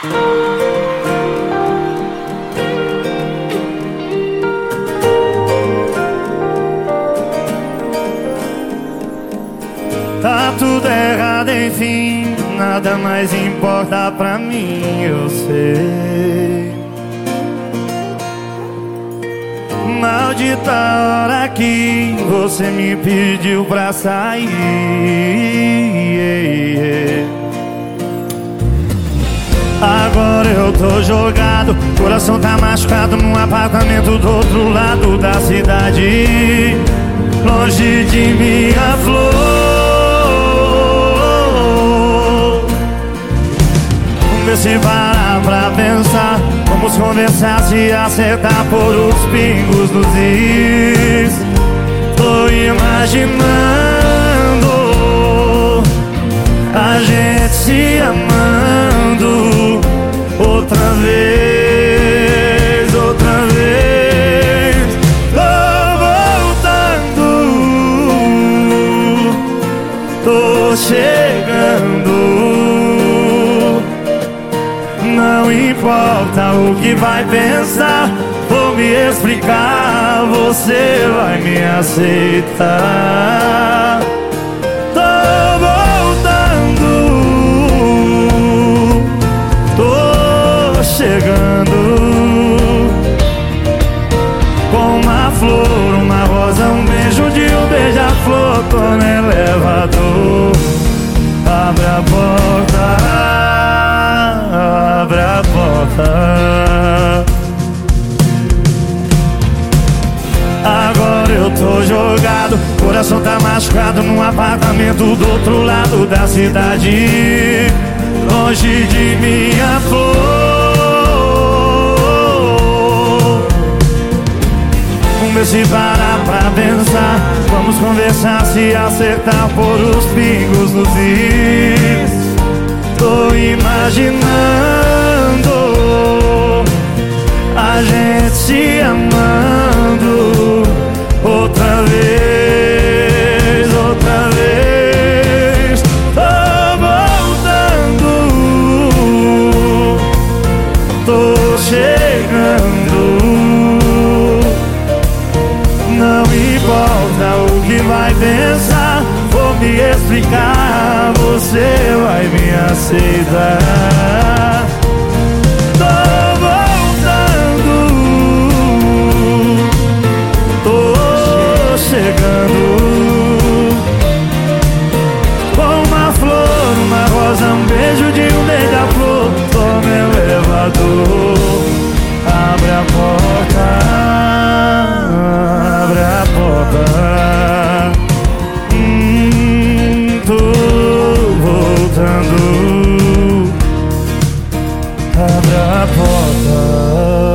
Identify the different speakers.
Speaker 1: Tá tudo errado, enfim, nada mais importa pra mim, eu sei. Maldita hora que você me pediu pra sair. Jogado, coração tá machucado num apartamento do outro lado da cidade, longe de minha flor. Vê se parar pra pensar. Vamos conversar, se acertar por os pingos dos is. Tô imaginando A gente se amando Outra vez, outra vez Tô voltando. Tô chegando. Não importa o que vai pensar Vou me explicar, você vai me aceitar flor, uma rosa, um beijo de um beija-flor Tô no elevador Abre a porta Agora eu tô jogado, coração tá machucado num apartamento do outro lado da cidade, longe de minha Se parar pra pensar, vamos conversar, se acertar por os pingos nos is. Tô imaginando a gente se amando outra vez, outra vez. Tô voltando, tô chegando. Vai pensar, vou me explicar, você vai me aceitar. Porta